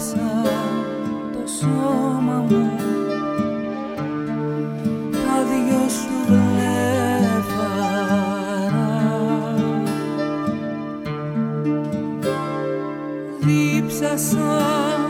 σκέπασα το σώμα μου. Τα δυο σου βλέφαρα. Δίψασα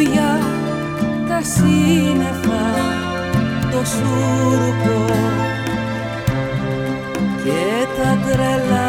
Για τα σύννεφα το σούρκο και τα τρελά.